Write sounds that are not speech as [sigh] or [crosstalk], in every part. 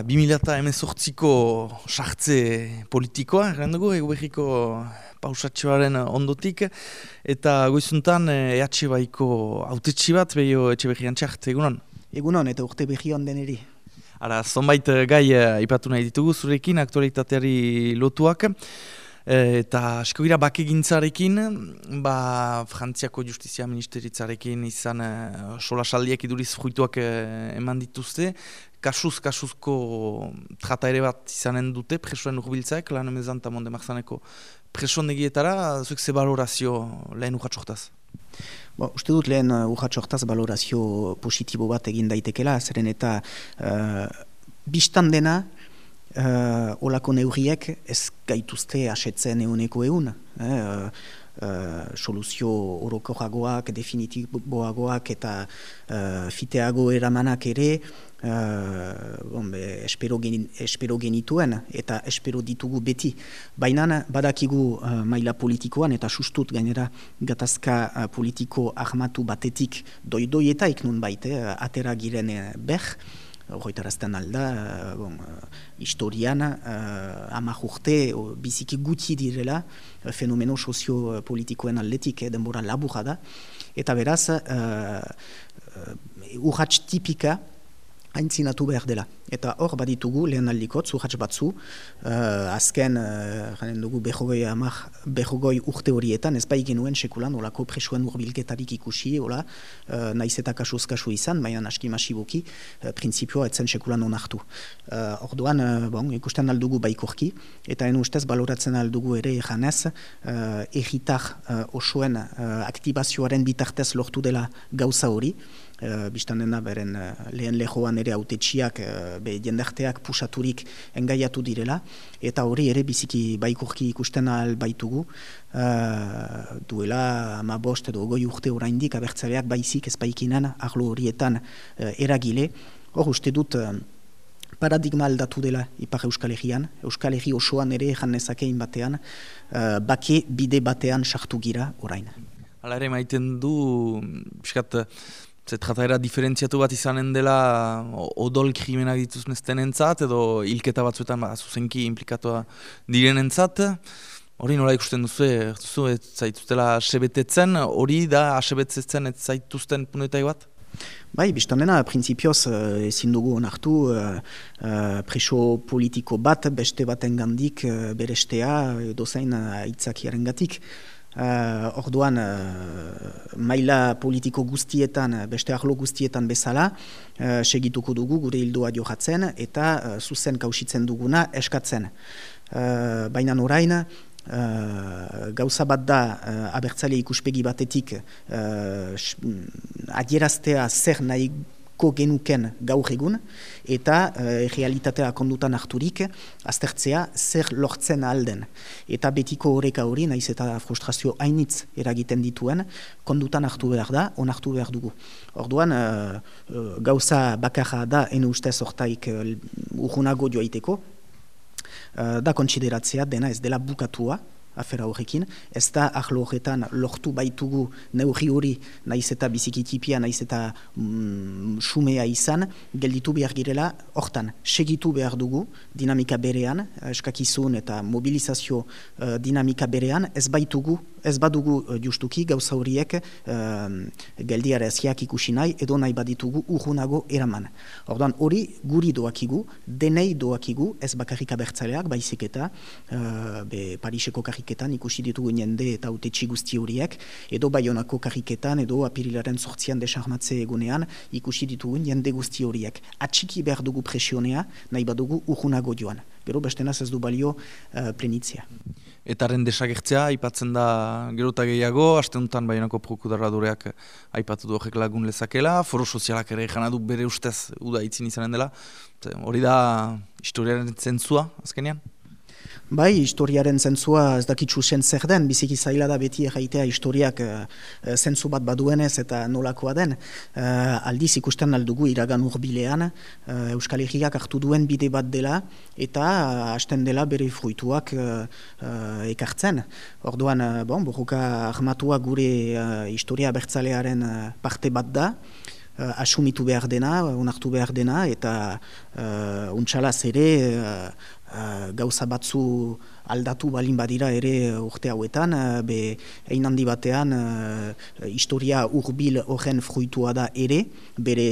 2018ko sartze politikoa, erren dugu, egu pausatxoaren ondotik, eta goizuntan EH Baiko autetxi bat, behio etxe behian txart, egunon? Egunon, eta urte behion deneri. Ara, zonbait gai ipatu nahi ditugu, zurekin, aktualitateari lotuak, eta asko gira bakegintzarekin, ba, Frantziako Justizia Ministeritzarekin izan uh, sola saldiak iduriz fruituak eman dituzte, kasuz, kasuzko trata ere bat izanen dute, presoen urbiltzaek, lan emezan eta monde marzaneko presoen egietara, zuek ze balorazio lehen urratxoktaz? Bo, uste dut lehen urratxoktaz balorazio positibo bat egin daitekela, zeren eta uh, biztan dena, uh, olako neurriek ez gaituzte asetzen euneko eun. Eh, uh, uh, soluzio orokoragoak, definitiboagoak eta uh, fiteago eramanak ere uh, bon, be, espero, espero genituen eta espero ditugu beti. Baina badakigu uh, maila politikoan eta sustut gainera gatazka uh, politiko armatu batetik doidoietaik nun baite, uh, atera giren uh, beh, horretarazten alda, bon, uh, historian, uh, ama urte, biziki gutxi direla, uh, fenomeno soziopolitikoen atletik, eh, denbora laburra da, eta beraz, uh, urratx tipika, haintzinatu behar dela. Eta hor baditugu lehen aldikot, zuhatz batzu, uh, azken, uh, dugu, behogoi, amar, behogoi urte horietan, ez bai genuen sekulan, olako presuen urbilketarik ikusi, ola, uh, naiz eta kasuz kasu izan, baina aski masiboki, uh, prinsipioa etzen sekulan onartu. Uh, orduan, uh, bon, ikusten aldugu baikorki, eta en ustez baloratzen aldugu ere eganez, uh, egitar uh, osoen uh, aktibazioaren bitartez lortu dela gauza hori, uh, biztan dena beren uh, lehen lehoan ere autetxiak, uh, be jendarteak pusaturik engaiatu direla, eta hori ere biziki baikurki ikusten al baitugu, uh, duela ama bost edo goi urte oraindik abertzaleak baizik ez baikinan arlo horietan uh, eragile, hor uste dut paradigma aldatu dela Ipar Euskal Herrian, Euskal Herri osoan ere jannezakein batean, uh, bake bide batean sartu gira orain. Hala ere maiten du, piskat, Zetrataera diferentziatu bat izanen dela odol krimenak dituzten entzat, edo hilketa batzuetan ba, zuzenki implikatua diren entzat. Hori nola ikusten duzu, duzu ez zaituztela asebetetzen, hori da asebetetzen ez zaituzten punetai bat? Bai, biztan dena, prinsipioz uh, ezin dugu onartu uh, uh, preso politiko bat, beste baten gandik uh, berestea, dozain aitzakiaren gatik. Uh, orduan, uh, maila politiko guztietan, beste arlo guztietan bezala, uh, segituko dugu gure hildoa johatzen eta uh, zuzen kausitzen duguna eskatzen. Uh, Baina orain, uh, gauza bat da uh, abertzale ikuspegi batetik uh, adieraztea zer nahi genuken gaur egun, eta e, realitatea kondutan harturik, aztertzea zer lortzen alden. Eta betiko horreka hori, naiz eta frustrazio hainitz eragiten dituen, kondutan hartu behar da, onartu behar dugu. Orduan, e, gauza bakarra da, enu ustez hortaik urgunago joaiteko, da kontsideratzea dena ez dela bukatua, afera horrekin, ez da ahlo horretan lortu baitugu neurri hori naiz eta bizikitipia, naiz eta mm, sumea izan, gelditu behar girela hortan, segitu behar dugu dinamika berean, eskakizun eta mobilizazio uh, dinamika berean, ez baitugu, ez badugu uh, justuki gauza horiek uh, geldiara eziak ikusi nahi, edo nahi baditugu urgunago eraman. Ordan hori guri doakigu, denei doakigu, ez bakarrik abertzaleak, baizik eta uh, be, Pariseko kariketan ikusi ditugu jende eta utetxi guzti horiek, edo baionako kariketan, edo apirilaren sortzian desarmatze egunean ikusi ditugu jende guzti horiek. Atxiki behar dugu presionea, nahi badugu urgunago joan. Gero bestenaz ez du balio uh, plenitzia. Etaren desagertzea, aipatzen da gerota gehiago, asteuntan baionako prokudarra dureak aipatu du horrek lagun lezakela, foro sozialak ere jana bere ustez uda itzin izanen dela. Hori da historiaren zentzua, azkenean? Bai, historiaren zentzua ez dakitzu zen zer den, biziki zaila da beti erraitea historiak uh, zentzu bat baduenez eta nolakoa den. Uh, aldiz ikusten aldugu iragan urbilean, uh, Euskal Herriak hartu duen bide bat dela eta hasten dela bere fruituak uh, uh, ekartzen. Orduan, bon, borroka armatua gure uh, historia bertzalearen parte bat da, asumitu behar dena, onartu behar dena, eta uh, untxalaz ere gauza batzu aldatu balin badira ere urte hauetan, be egin handi batean historia urbil horren fruitua da ere, bere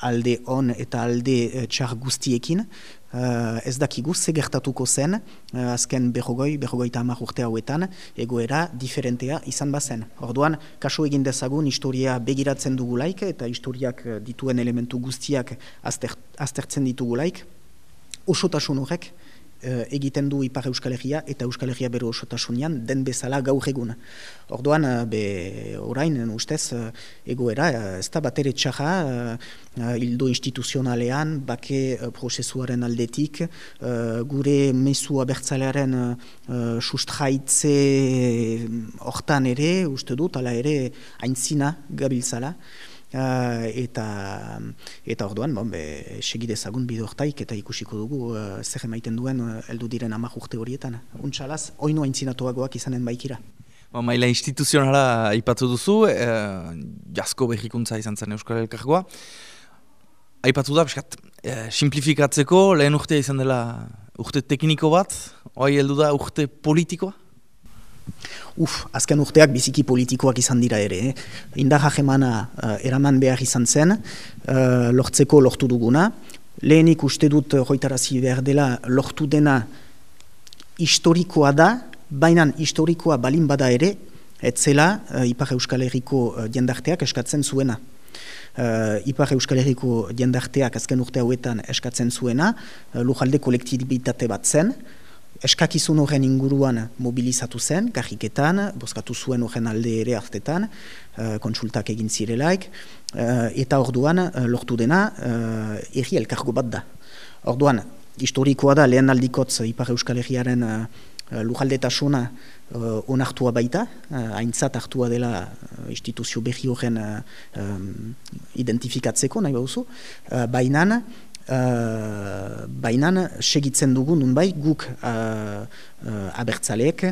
alde on eta alde txar guztiekin, Uh, ez dakigu ze gertatuko zen, uh, azken berrogoi, berrogoi eta amak urte hauetan, egoera diferentea izan bazen. Orduan, kaso egin dezagun historia begiratzen dugulaik eta historiak dituen elementu guztiak azter, aztertzen ditugulaik, osotasun horrek, uh, egiten du Ipar Euskal Herria eta Euskal Herria bero osotasunean den bezala gaur egun. Orduan, uh, be, orain, ustez, uh, egoera, uh, ez da bat ere txaja, uh, hildo instituzionalean, bake prozesuaren aldetik, gure mesu abertzalearen uh, sustraitze hortan ere, uste dut, ala ere, aintzina gabiltzala. Uh, eta eta orduan bon, be, segidezagun bidortaik eta ikusiko dugu uh, zer emaiten duen uh, eldu diren amak urte horietan. Untxalaz, oinu haintzinatuagoak izanen baikira. Ba, maila instituzionala aipatu duzu, eh, jasko behikuntza izan zen Euskal Elkargoa. Aipatu da, biskat, eh, simplifikatzeko lehen urtea izan dela urte tekniko bat, oi heldu da urte politikoa? Uf, azken urteak biziki politikoak izan dira ere. Eh? Indar hajemana uh, eraman behar izan zen, uh, lortzeko lortu duguna. Lehenik uste dut hoitarazi behar dela lortu dena historikoa da, baina historikoa balin bada ere, etzela uh, Ipar Euskal Herriko uh, jendarteak eskatzen zuena. Uh, Ipar Euskal Herriko jendarteak azken urte hauetan eskatzen zuena, uh, lujalde kolektibitate bat zen, eskakizun horren inguruan mobilizatu zen, gajiketan, bozkatu zuen horren alde ere hartetan, uh, kontsultak egin zirelaik, uh, eta orduan uh, lortu dena uh, erri elkargo bat da. Orduan, historikoa da lehen aldikotz Ipar Euskal Herriaren uh, lujaldetasuna uh, onartua baita, uh, aintzat hartua dela instituzio berri horren uh, um, identifikatzeko, nahi bauzu, uh, bainan, Uh, Baina segitzen dugu nunbait guk uh, abertzaleek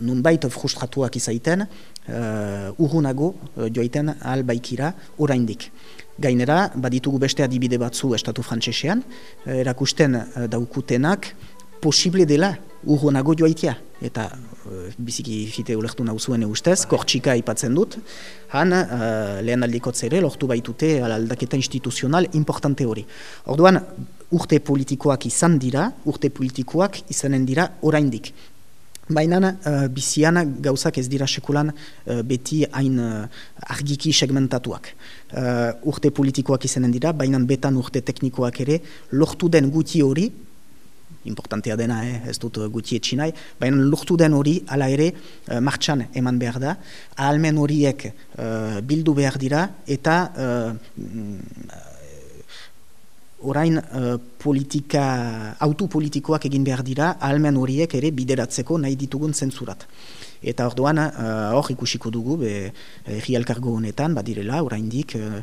nunbait frustratuak izaiten uh, urrunago uh, joaiten albaikira oraindik. Gainera, baditugu beste adibide batzu estatu frantsesean, erakusten uh, daukutenak posible dela urrunago joaitia. Eta uh, biziki fite ulertu nauzuen ustez, kortxika aipatzen dut, han uh, lehen aldikotz ere lortu baitute aldaketa instituzional importante hori. Orduan, urte politikoak izan dira, urte politikoak izanen dira oraindik. Baina uh, bizian gauzak ez dira sekulan uh, beti hain uh, argiki segmentatuak. Uh, urte politikoak izanen dira, baina betan urte teknikoak ere lortu den guti hori, importantea dena, eh, ez dut guti etxinai, baina lortu den hori, ala ere, uh, martxan eman behar da, ahalmen horiek uh, bildu behar dira, eta uh, orain uh, politika, autopolitikoak egin behar dira, ahalmen horiek ere bideratzeko nahi ditugun zentzurat. Eta orduan hor uh, ikusiko dugu be herri elkargo honetan badirela oraindik uh,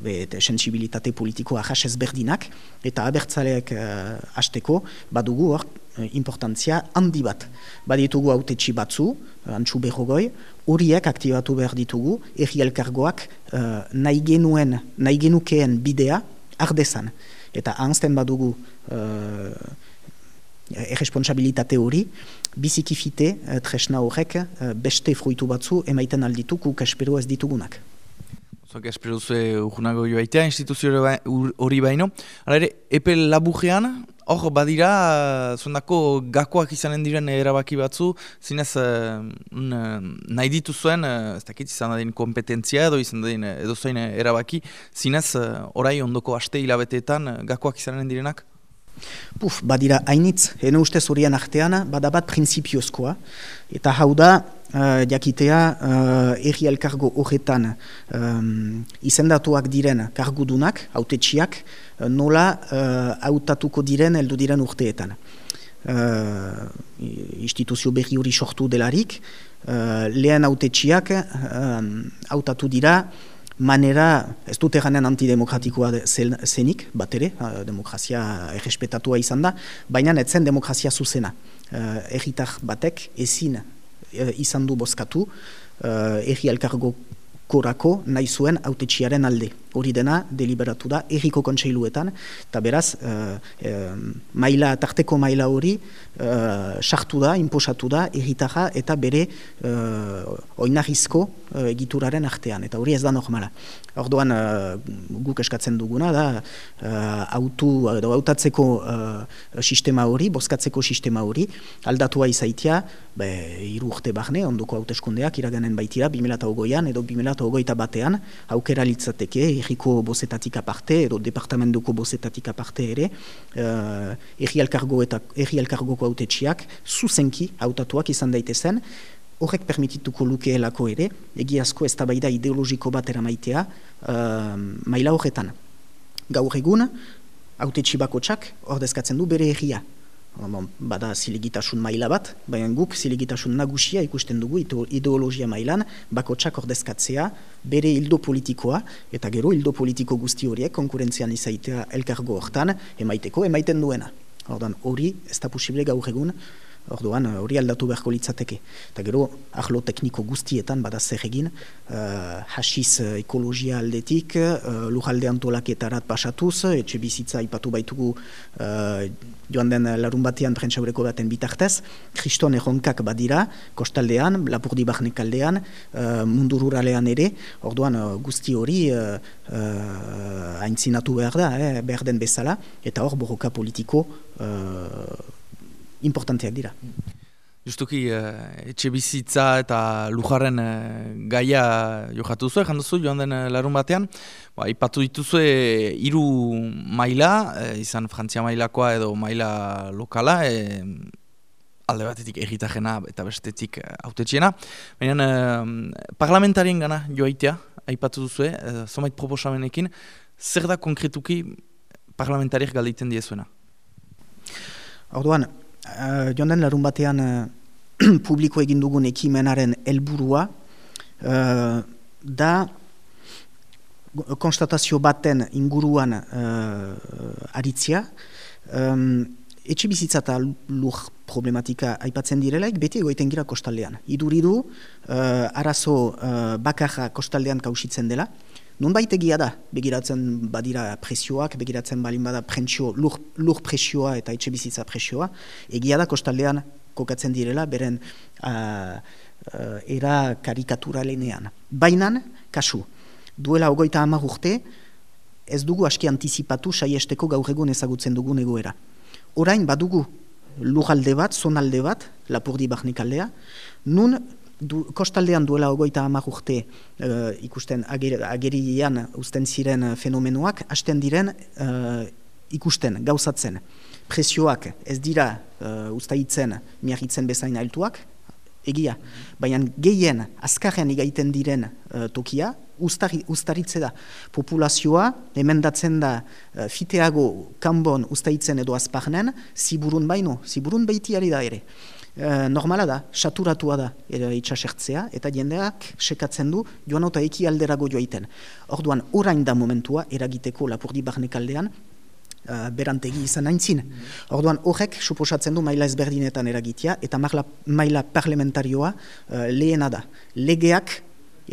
be sensibilitate politikoa jasez berdinak eta abertzaleak uh, hasteko badugu hor importantzia handi bat. Baditugu autetxi batzu, antxu berrogoi, horiek aktibatu behar ditugu herri elkargoak uh, nahi genuen, nahi genukeen bidea ardezan. Eta anzten badugu erresponsabilitate hori, bizikifite uh, tresna horrek uh, beste fruitu batzu emaiten alditu kuk espero ez ditugunak. Zoak espero zu urgunago joaitea instituzio hori baino. Hala ere, epe labujean, hor badira, zondako gakoak izanen diren erabaki batzu, zinez uh, nahi dituzuen, uh, ez dakit izan da kompetentzia edo izan da edo zoin erabaki, zinez uh, orai ondoko aste hilabeteetan gakoak izanen direnak? Puf, badira hainitz, hene uste zurian arteana, badabat prinsipiozkoa. Eta hau da, uh, jakitea, uh, erri elkargo horretan um, izendatuak diren kargudunak, autetxiak, nola uh, hautatuko diren, heldu diren urteetan. Uh, instituzio berri hori sortu delarik, uh, lehen autetxiak hautatu dira, manera, ez dut eganean antidemokratikoa zenik, bat ere, demokrazia errespetatua izan da, baina etzen demokrazia zuzena. Erritar batek ezin uh, izan du bozkatu, uh, erri elkargo korako nahi zuen autetxiaren alde. Hori dena deliberatu da erriko kontseiluetan, eta beraz, uh, maila, tarteko maila hori uh, sartu da, imposatu da, erritarra eta bere uh, oinarrizko egituraren artean, eta hori ez da normala. Orduan guk eskatzen duguna da, autu, edo autatzeko sistema hori, bozkatzeko sistema hori, aldatua izaitia, be, iru urte barne, ondoko hauteskundeak iraganen baitira, 2008an edo 2008 batean, aukera litzateke, erriko bozetatik aparte, edo departamentuko bozetatik aparte ere, uh, erri alkargoko autetxiak, zuzenki hautatuak izan daitezen, horrek permitituko lukeelako ere, egiazko ez tabaida ideologiko bat eramaitea uh, maila horretan. Gaur egun, autetxi bako txak, ordezkatzen du bere erria. Bon, bada zilegitasun maila bat, baina guk zilegitasun nagusia ikusten dugu ideologia mailan, bako txak ordezkatzea, bere hildo politikoa, eta gero hildo politiko guzti horiek konkurentzian izaitea elkargo hortan, emaiteko, emaiten duena. Hori, ez da posible gaur egun, Orduan hori aldatu beharko litzateke. Eta gero, ahlo tekniko guztietan bada zer egin, uh, hasiz uh, ekologia aldetik, uh, lujalde antolaketarat pasatuz, etxe bizitza ipatu baitugu uh, joan den larun batean prentsaureko baten bitartez, kriston erronkak badira, kostaldean, lapurdi bahnek aldean, uh, mundu ruralean ere, orduan uh, guzti hori uh, uh, haintzinatu behar da, eh, behar den bezala, eta hor borroka politiko importanteak dira. Justuki, uh, etxe bizitza eta lujarren uh, gaia johatu zuen, janduzu joan den uh, larun batean. Ba, ipatu dituzue hiru maila, izan Frantzia mailakoa edo maila lokala, e, alde batetik egitajena eta bestetik autetxiena. Baina parlamentarien gana joaitea, aipatu duzue, uh, zomait proposamenekin, zer da konkretuki parlamentariak galditzen diezuena? Orduan, uh, joan den larun batean uh, [clears throat] publiko egin dugun ekimenaren helburua uh, da konstatazio baten inguruan uh, aritzia um, etxe bizitza eta lur problematika aipatzen direlaik beti egoiten gira kostaldean. Iduridu uh, arazo uh, bakarra kostaldean kausitzen dela, Nun egia da, begiratzen badira presioak, begiratzen balin bada prensio, lur, lur presioa eta etxe bizitza presioa, egia da kostaldean kokatzen direla, beren uh, uh, era karikaturalenean. Bainan, kasu, duela ogoita hamar urte, ez dugu aski antizipatu saiesteko gaur egun ezagutzen dugun egoera. Orain badugu lujalde bat, zonalde bat, lapurdi bahnik aldea, nun du, kostaldean duela ogoita amak urte uh, ikusten ager, agerian usten ziren fenomenoak, hasten diren uh, ikusten, gauzatzen. Presioak ez dira uh, ustaitzen, miagitzen bezain altuak, egia. Baina gehien azkarren igaiten diren uh, tokia, ustari, ustaritze da. Populazioa, emendatzen da uh, fiteago kanbon ustaitzen edo azparnen, ziburun baino, ziburun behitiari da ere. Eh, normala da, saturatua da itxasertzea, eta jendeak sekatzen du joan eta eki alderago joaiten. Orduan, orain da momentua, eragiteko lapurdi barnek aldean, uh, berantegi izan aintzin. Orduan, horrek suposatzen du maila ezberdinetan eragitea, eta maila parlamentarioa uh, lehena da. Legeak